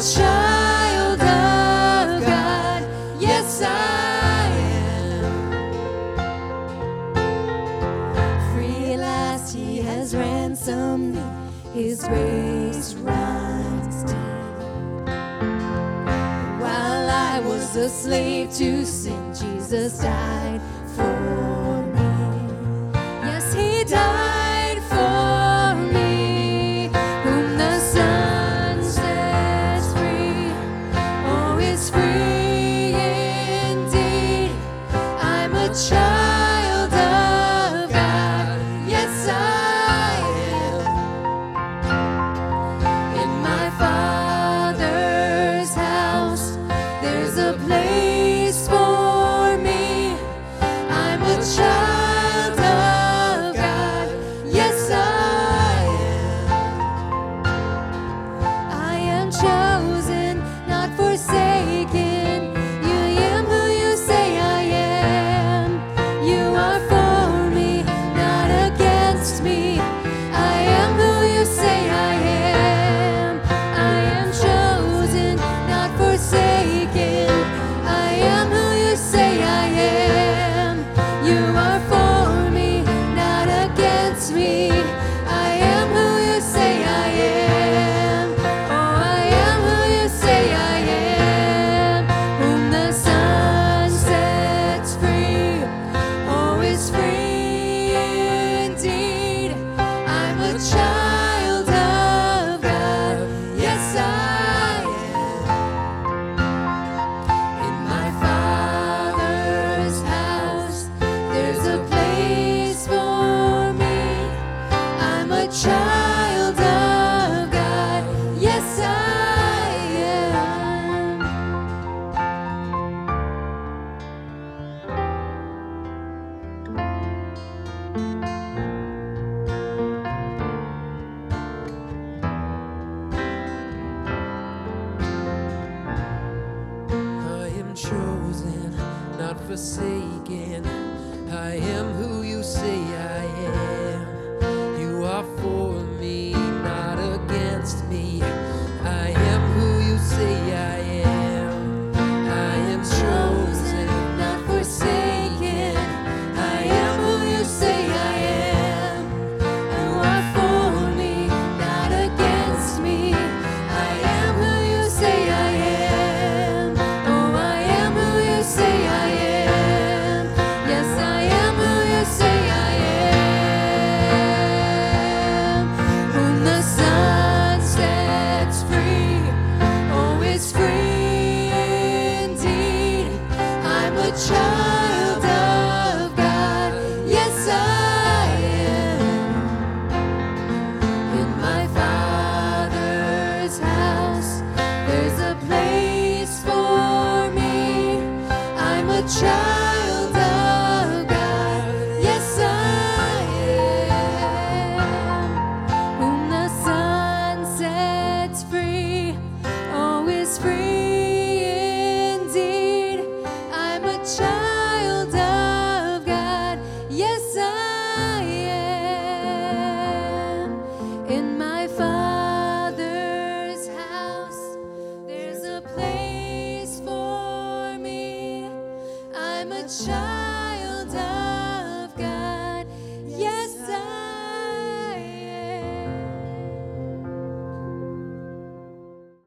child of God. Yes, I am. Free at last, He has ransomed me. His grace runs deep. While I was a slave to sin, Jesus died for me. a child. forsaken. I am who you say I am.